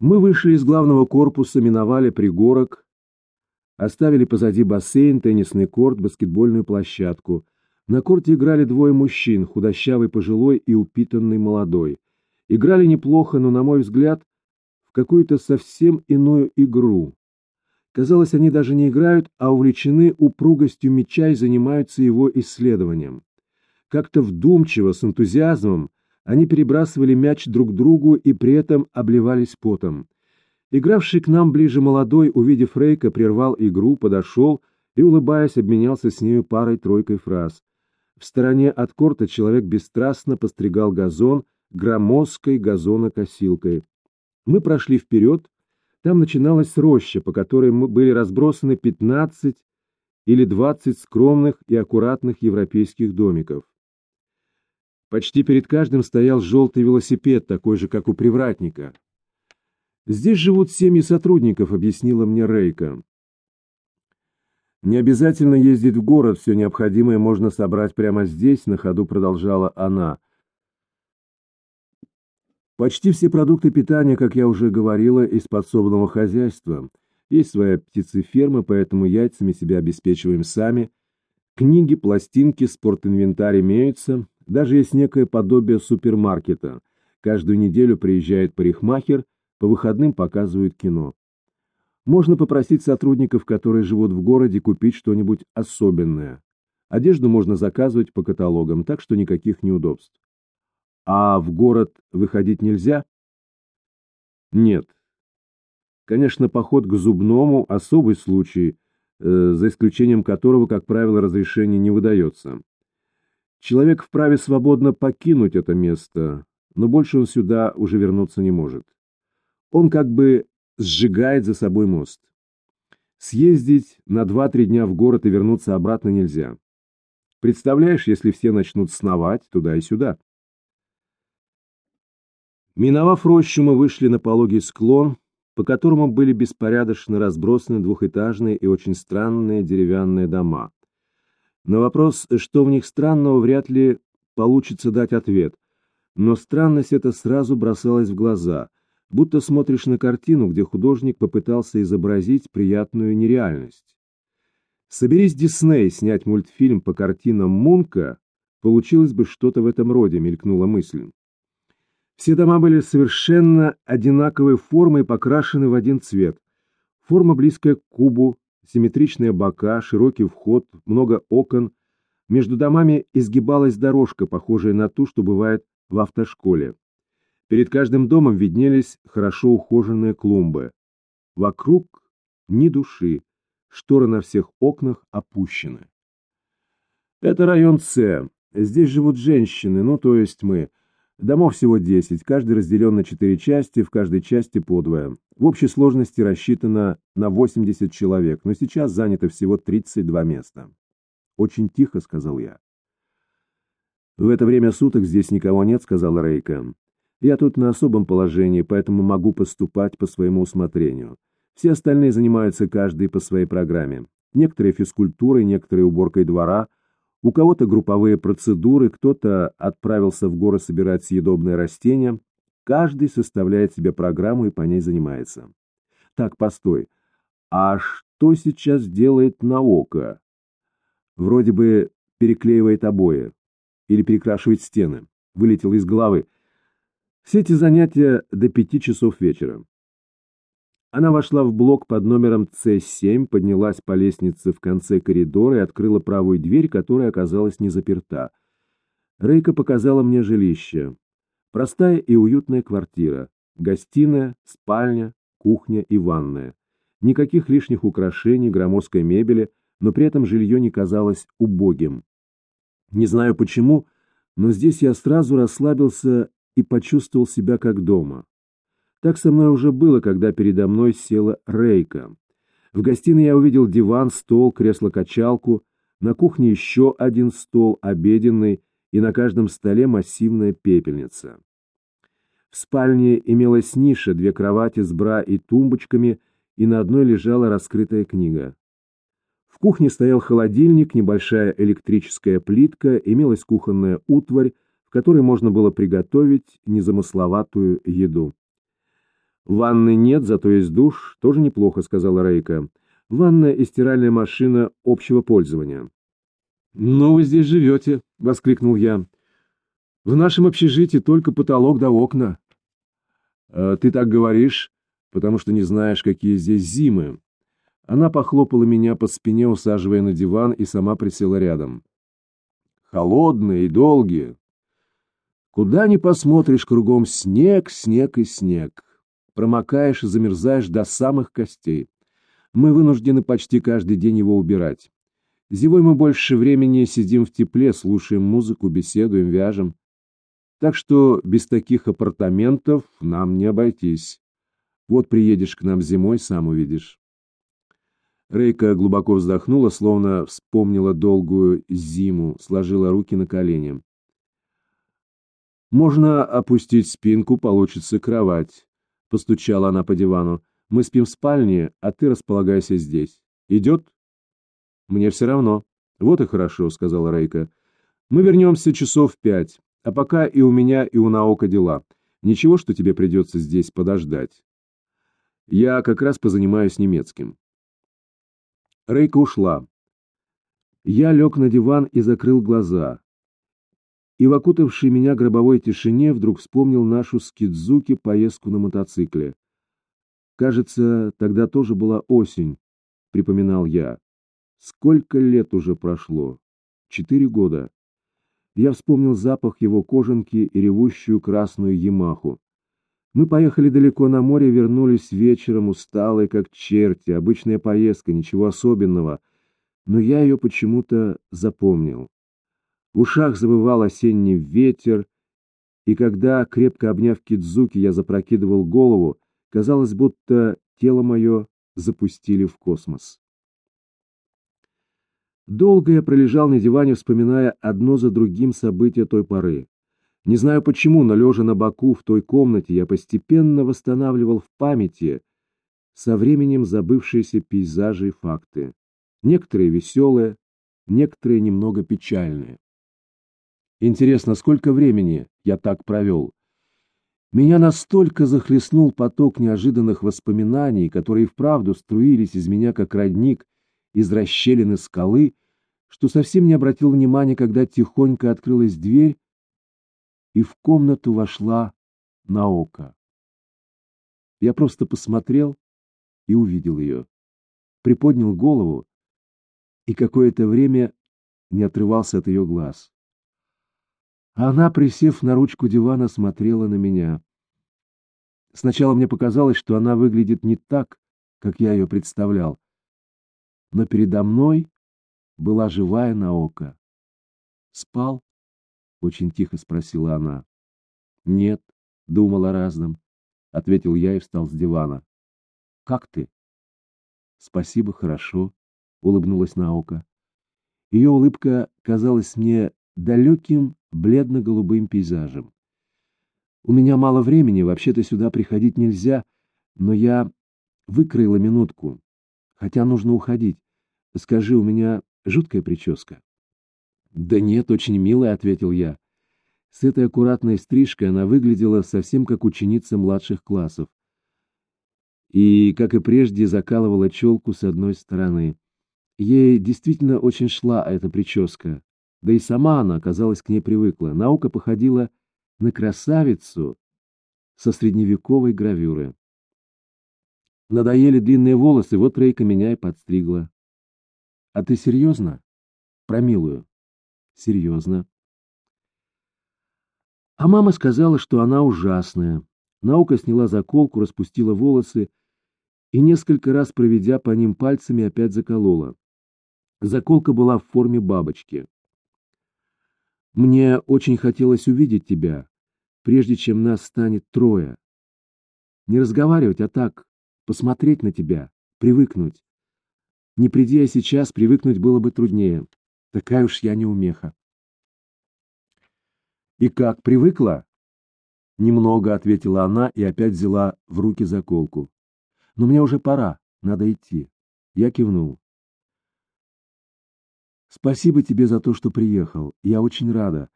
Мы вышли из главного корпуса, миновали пригорок, оставили позади бассейн, теннисный корт, баскетбольную площадку. На корте играли двое мужчин, худощавый пожилой и упитанный молодой. Играли неплохо, но, на мой взгляд, в какую-то совсем иную игру. Казалось, они даже не играют, а увлечены упругостью мяча и занимаются его исследованием. Как-то вдумчиво, с энтузиазмом, они перебрасывали мяч друг другу и при этом обливались потом. Игравший к нам ближе молодой, увидев Рейка, прервал игру, подошел и, улыбаясь, обменялся с нею парой-тройкой фраз. В стороне от корта человек бесстрастно постригал газон громоздкой газонокосилкой. Мы прошли вперед, там начиналась роща, по которой мы были разбросаны 15 или 20 скромных и аккуратных европейских домиков. Почти перед каждым стоял желтый велосипед, такой же, как у привратника. «Здесь живут семьи сотрудников», — объяснила мне Рейка. «Не обязательно ездить в город, все необходимое можно собрать прямо здесь», — на ходу продолжала она. «Почти все продукты питания, как я уже говорила, из подсобного хозяйства. Есть своя птицеферма, поэтому яйцами себя обеспечиваем сами. Книги, пластинки, спортинвентарь имеются, даже есть некое подобие супермаркета. Каждую неделю приезжает парикмахер, по выходным показывают кино. Можно попросить сотрудников, которые живут в городе, купить что-нибудь особенное. Одежду можно заказывать по каталогам, так что никаких неудобств. А в город выходить нельзя? Нет. Конечно, поход к зубному – особый случай, э, за исключением которого, как правило, разрешение не выдается. Человек вправе свободно покинуть это место, но больше он сюда уже вернуться не может. Он как бы сжигает за собой мост. Съездить на 2-3 дня в город и вернуться обратно нельзя. Представляешь, если все начнут сновать туда и сюда? Миновав рощу, мы вышли на пологий склон, по которому были беспорядочно разбросаны двухэтажные и очень странные деревянные дома. На вопрос, что в них странного, вряд ли получится дать ответ. Но странность эта сразу бросалась в глаза, будто смотришь на картину, где художник попытался изобразить приятную нереальность. Соберись Дисней снять мультфильм по картинам Мунка, получилось бы что-то в этом роде, мелькнула мысль. Все дома были совершенно одинаковой формы и покрашены в один цвет. Форма близкая к кубу, симметричные бока, широкий вход, много окон. Между домами изгибалась дорожка, похожая на ту, что бывает в автошколе. Перед каждым домом виднелись хорошо ухоженные клумбы. Вокруг ни души, шторы на всех окнах опущены. Это район С. Здесь живут женщины, ну, то есть мы. Домов всего 10, каждый разделен на 4 части, в каждой части по двое. В общей сложности рассчитано на 80 человек, но сейчас занято всего 32 места. «Очень тихо», — сказал я. «В это время суток здесь никого нет», — сказала Рейка. «Я тут на особом положении, поэтому могу поступать по своему усмотрению. Все остальные занимаются каждый по своей программе. Некоторые физкультурой, некоторые уборкой двора — у кого-то групповые процедуры, кто-то отправился в горы собирать съедобные растения. Каждый составляет себе программу и по ней занимается. Так, постой. А что сейчас делает наука? Вроде бы переклеивает обои или перекрашивает стены. Вылетело из головы. Все эти занятия до пяти часов вечера. Она вошла в блок под номером С7, поднялась по лестнице в конце коридора и открыла правую дверь, которая оказалась не заперта. Рейка показала мне жилище. Простая и уютная квартира. Гостиная, спальня, кухня и ванная. Никаких лишних украшений, громоздкой мебели, но при этом жилье не казалось убогим. Не знаю почему, но здесь я сразу расслабился и почувствовал себя как дома. Так со мной уже было, когда передо мной села Рейка. В гостиной я увидел диван, стол, кресло-качалку, на кухне еще один стол, обеденный, и на каждом столе массивная пепельница. В спальне имелась ниша, две кровати с бра и тумбочками, и на одной лежала раскрытая книга. В кухне стоял холодильник, небольшая электрическая плитка, имелась кухонная утварь, в которой можно было приготовить незамысловатую еду. Ванны нет, зато есть душ, тоже неплохо, сказала Рейка. Ванная и стиральная машина общего пользования. «Ну вы здесь живете!» — воскликнул я. «В нашем общежитии только потолок да окна». «Э, «Ты так говоришь, потому что не знаешь, какие здесь зимы». Она похлопала меня по спине, усаживая на диван, и сама присела рядом. «Холодные и долгие. Куда ни посмотришь, кругом снег, снег и снег. Промокаешь и замерзаешь до самых костей. Мы вынуждены почти каждый день его убирать. Зимой мы больше времени сидим в тепле, слушаем музыку, беседуем, вяжем. Так что без таких апартаментов нам не обойтись. Вот приедешь к нам зимой, сам увидишь. Рейка глубоко вздохнула, словно вспомнила долгую зиму, сложила руки на колени. «Можно опустить спинку, получится кровать», — постучала она по дивану. «Мы спим в спальне, а ты располагайся здесь. Идет?» «Мне все равно». «Вот и хорошо», — сказала Рейка. «Мы вернемся часов в пять, а пока и у меня, и у Наока дела. Ничего, что тебе придется здесь подождать. Я как раз позанимаюсь немецким». Рейка ушла. Я лег на диван и закрыл глаза. И в окутавшей меня гробовой тишине вдруг вспомнил нашу с поездку на мотоцикле. Кажется, тогда тоже была осень, припоминал я. Сколько лет уже прошло? Четыре года. Я вспомнил запах его кожанки и ревущую красную Ямаху. Мы поехали далеко на море, вернулись вечером, усталые, как черти. Обычная поездка, ничего особенного. Но я ее почему-то запомнил. В ушах забывал осенний ветер, и когда, крепко обняв Кидзуки, я запрокидывал голову, казалось, будто тело мое запустили в космос. Долго я пролежал на диване, вспоминая одно за другим события той поры. Не знаю почему, но лежа на боку в той комнате, я постепенно восстанавливал в памяти со временем забывшиеся пейзажи и факты. Некоторые веселые, некоторые немного печальные. Интересно, сколько времени я так провел? Меня настолько захлестнул поток неожиданных воспоминаний, которые вправду струились из меня, как родник, из расщелины скалы, что совсем не обратил внимания, когда тихонько открылась дверь, и в комнату вошла Наока. Я просто посмотрел и увидел ее. Приподнял голову и какое-то время не отрывался от ее глаз. Она, присев на ручку дивана, смотрела на меня. Сначала мне показалось, что она выглядит не так, как я ее представлял. Но передо мной была живая Наока. «Спал?» — очень тихо спросила она. «Нет», — думал о разном, — ответил я и встал с дивана. «Как ты?» «Спасибо, хорошо», — улыбнулась Наока. Ее улыбка казалась мне далеким бледно-голубым пейзажем. «У меня мало времени, вообще-то сюда приходить нельзя, но я выкроила минутку, хотя нужно уходить. Скажи, у меня жуткая прическа». «Да нет, очень милая», — ответил я. С этой аккуратной стрижкой она выглядела совсем как ученица младших классов. И, как и прежде, закалывала челку с одной стороны. Ей действительно очень шла эта прическа. Да и сама она, казалось, к ней привыкла. Наука походила на красавицу со средневековой гравюры. Надоели длинные волосы, вот Рейка меня и подстригла. — А ты серьезно? — Про милую. — Серьезно. А мама сказала, что она ужасная. Наука сняла заколку, распустила волосы и, несколько раз проведя по ним пальцами, опять заколола. Заколка была в форме бабочки. Мне очень хотелось увидеть тебя, прежде чем нас станет трое. Не разговаривать, а так, посмотреть на тебя, привыкнуть. Не приди я сейчас, привыкнуть было бы труднее. Такая уж я неумеха. «И как, привыкла?» «Немного», — ответила она и опять взяла в руки заколку. «Но мне уже пора, надо идти». Я кивнул. Спасибо тебе за то, что приехал. Я очень рада.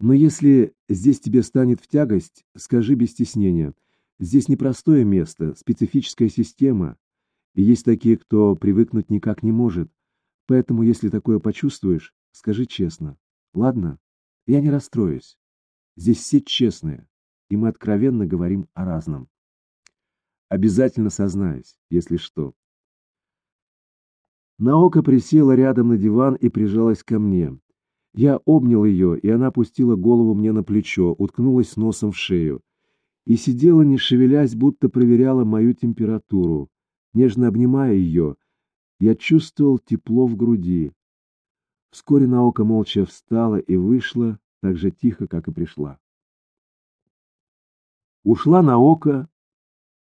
Но если здесь тебе станет в тягость, скажи без стеснения. Здесь непростое место, специфическая система, и есть такие, кто привыкнуть никак не может. Поэтому, если такое почувствуешь, скажи честно. Ладно? Я не расстроюсь. Здесь все честные, и мы откровенно говорим о разном. Обязательно сознаюсь, если что. Наока присела рядом на диван и прижалась ко мне. Я обнял ее, и она опустила голову мне на плечо, уткнулась носом в шею. И сидела, не шевелясь, будто проверяла мою температуру. Нежно обнимая ее, я чувствовал тепло в груди. Вскоре Наока молча встала и вышла, так же тихо, как и пришла. Ушла Наока,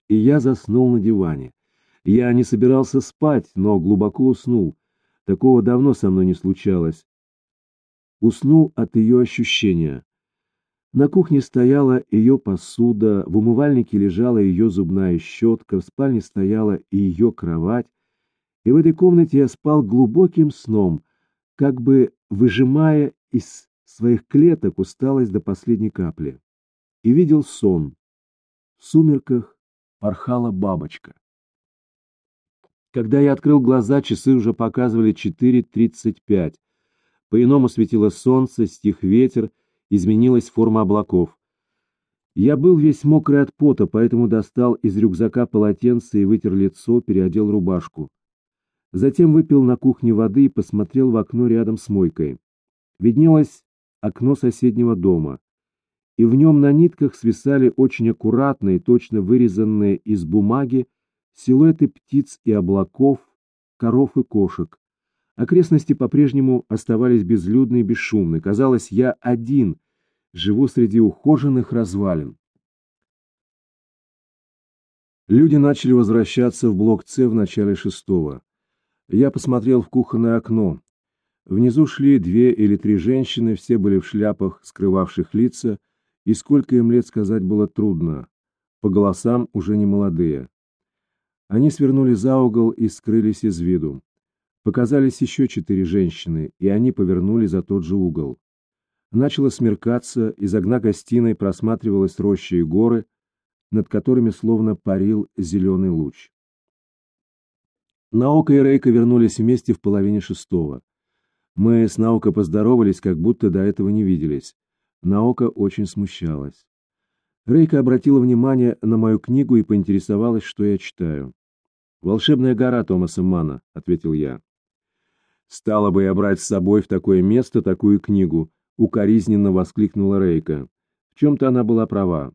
и я заснул на диване. Я не собирался спать, но глубоко уснул. Такого давно со мной не случалось. Уснул от ее ощущения. На кухне стояла ее посуда, в умывальнике лежала ее зубная щетка, в спальне стояла и ее кровать. И в этой комнате я спал глубоким сном, как бы выжимая из своих клеток усталость до последней капли. И видел сон. В сумерках порхала бабочка. Когда я открыл глаза, часы уже показывали 4.35. По-иному светило солнце, стих ветер, изменилась форма облаков. Я был весь мокрый от пота, поэтому достал из рюкзака полотенце и вытер лицо, переодел рубашку. Затем выпил на кухне воды и посмотрел в окно рядом с мойкой. Виднелось окно соседнего дома, и в нем на нитках свисали очень аккуратные, точно вырезанные из бумаги силуэты птиц и облаков, коров и кошек. Окрестности по-прежнему оставались безлюдны и бесшумны. Казалось, я один живу среди ухоженных развалин. Люди начали возвращаться в блок С в начале шестого. Я посмотрел в кухонное окно. Внизу шли две или три женщины, все были в шляпах, скрывавших лица, и сколько им лет сказать было трудно. По голосам уже не молодые. Они свернули за угол и скрылись из виду. Показались еще четыре женщины, и они повернули за тот же угол. Начало смеркаться, из окна гостиной просматривалась роща и горы, над которыми словно парил зеленый луч. Наука и Рейка вернулись вместе в половине шестого. Мы с Наука поздоровались, как будто до этого не виделись. Наука очень смущалась. Рейка обратила внимание на мою книгу и поинтересовалась, что я читаю. «Волшебная гора Томаса Мана», — ответил я. «Стало бы я брать с собой в такое место такую книгу», — укоризненно воскликнула Рейка. В чем-то она была права.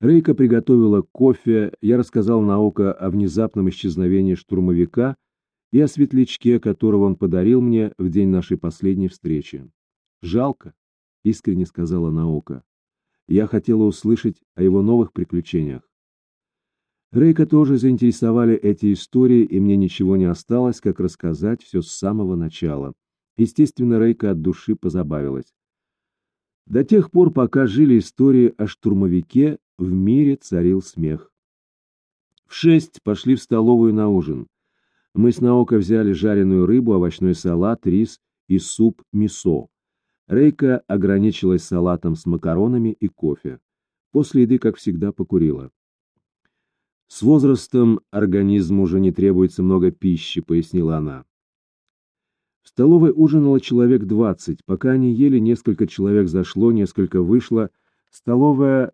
Рейка приготовила кофе, я рассказал Наука о внезапном исчезновении штурмовика и о светлячке, которого он подарил мне в день нашей последней встречи. «Жалко», — искренне сказала Наука. Я хотела услышать о его новых приключениях. Рейка тоже заинтересовали эти истории, и мне ничего не осталось, как рассказать все с самого начала. Естественно, Рейка от души позабавилась. До тех пор, пока жили истории о штурмовике, в мире царил смех. В шесть пошли в столовую на ужин. Мы с Наоко взяли жареную рыбу, овощной салат, рис и суп мисо. Рейка ограничилась салатом с макаронами и кофе. После еды, как всегда, покурила. С возрастом организму уже не требуется много пищи, пояснила она. В столовой ужинало человек двадцать. Пока они ели, несколько человек зашло, несколько вышло. Столовая,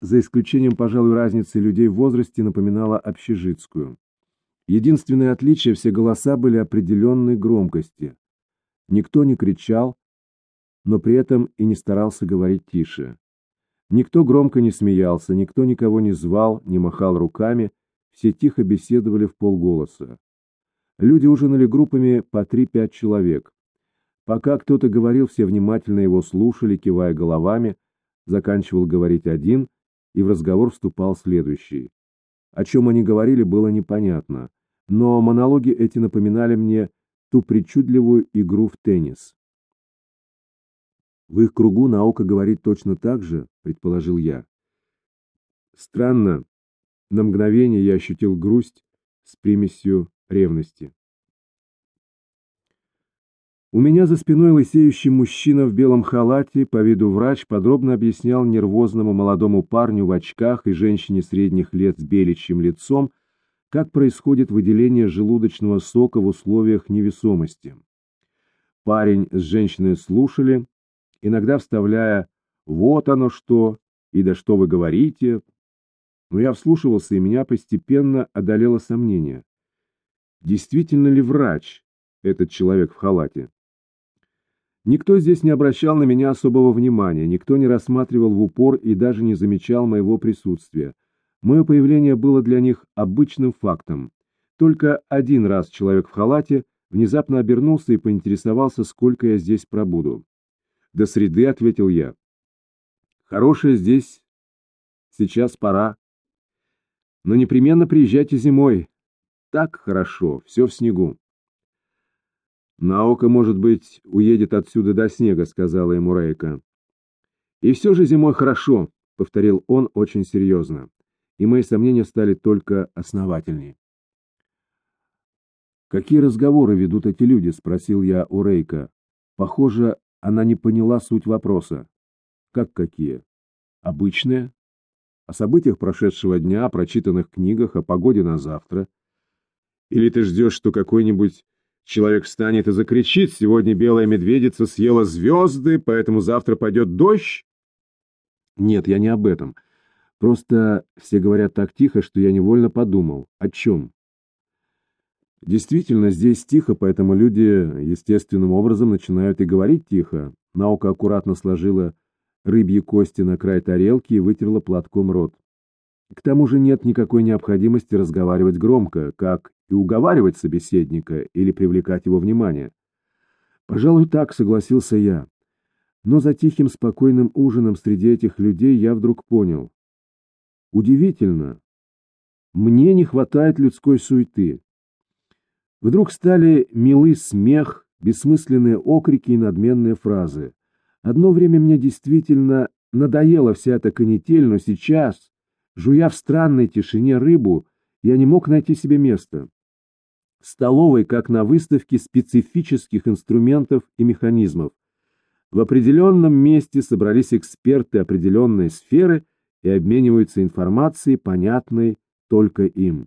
за исключением, пожалуй, разницы людей в возрасте, напоминала общежитскую. Единственное отличие – все голоса были определенной громкости. Никто не кричал, но при этом и не старался говорить тише. Никто громко не смеялся, никто никого не звал, не махал руками, все тихо беседовали в полголоса. Люди ужинали группами по три-пять человек. Пока кто-то говорил, все внимательно его слушали, кивая головами, заканчивал говорить один, и в разговор вступал следующий. О чем они говорили, было непонятно, но монологи эти напоминали мне ту причудливую игру в теннис. В их кругу наука говорит точно так же, предположил я. Странно, на мгновение я ощутил грусть с примесью ревности. У меня за спиной лысеющий мужчина в белом халате, по виду врач, подробно объяснял нервозному молодому парню в очках и женщине средних лет с беличьим лицом, как происходит выделение желудочного сока в условиях невесомости. Парень с женщиной слушали, иногда вставляя «вот оно что» и «да что вы говорите», но я вслушивался, и меня постепенно одолело сомнение. Действительно ли врач этот человек в халате? Никто здесь не обращал на меня особого внимания, никто не рассматривал в упор и даже не замечал моего присутствия. Мое появление было для них обычным фактом. Только один раз человек в халате внезапно обернулся и поинтересовался, сколько я здесь пробуду. «До среды», — ответил я. «Хорошая здесь. Сейчас пора. Но непременно приезжайте зимой. Так хорошо, все в снегу». «Наука, может быть, уедет отсюда до снега», — сказала ему Рейка. «И все же зимой хорошо», — повторил он очень серьезно, и мои сомнения стали только основательнее. «Какие разговоры ведут эти люди?» — спросил я у Рейка. Похоже, она не поняла суть вопроса. «Как какие?» «Обычные?» «О событиях прошедшего дня, о прочитанных книгах, о погоде на завтра?» «Или ты ждешь, что какой-нибудь Человек встанет и закричит, сегодня белая медведица съела звезды, поэтому завтра пойдет дождь? Нет, я не об этом. Просто все говорят так тихо, что я невольно подумал. О чем? Действительно, здесь тихо, поэтому люди естественным образом начинают и говорить тихо. Наука аккуратно сложила рыбьи кости на край тарелки и вытерла платком рот. К тому же нет никакой необходимости разговаривать громко, как и уговаривать собеседника или привлекать его внимание. Пожалуй, так согласился я. Но за тихим спокойным ужином среди этих людей я вдруг понял. Удивительно. Мне не хватает людской суеты. Вдруг стали милый смех, бессмысленные окрики и надменные фразы. Одно время мне действительно надоела вся эта канитель, но сейчас, жуя в странной тишине рыбу, я не мог найти себе места столовой, как на выставке специфических инструментов и механизмов. В определенном месте собрались эксперты определенной сферы и обмениваются информацией, понятной только им.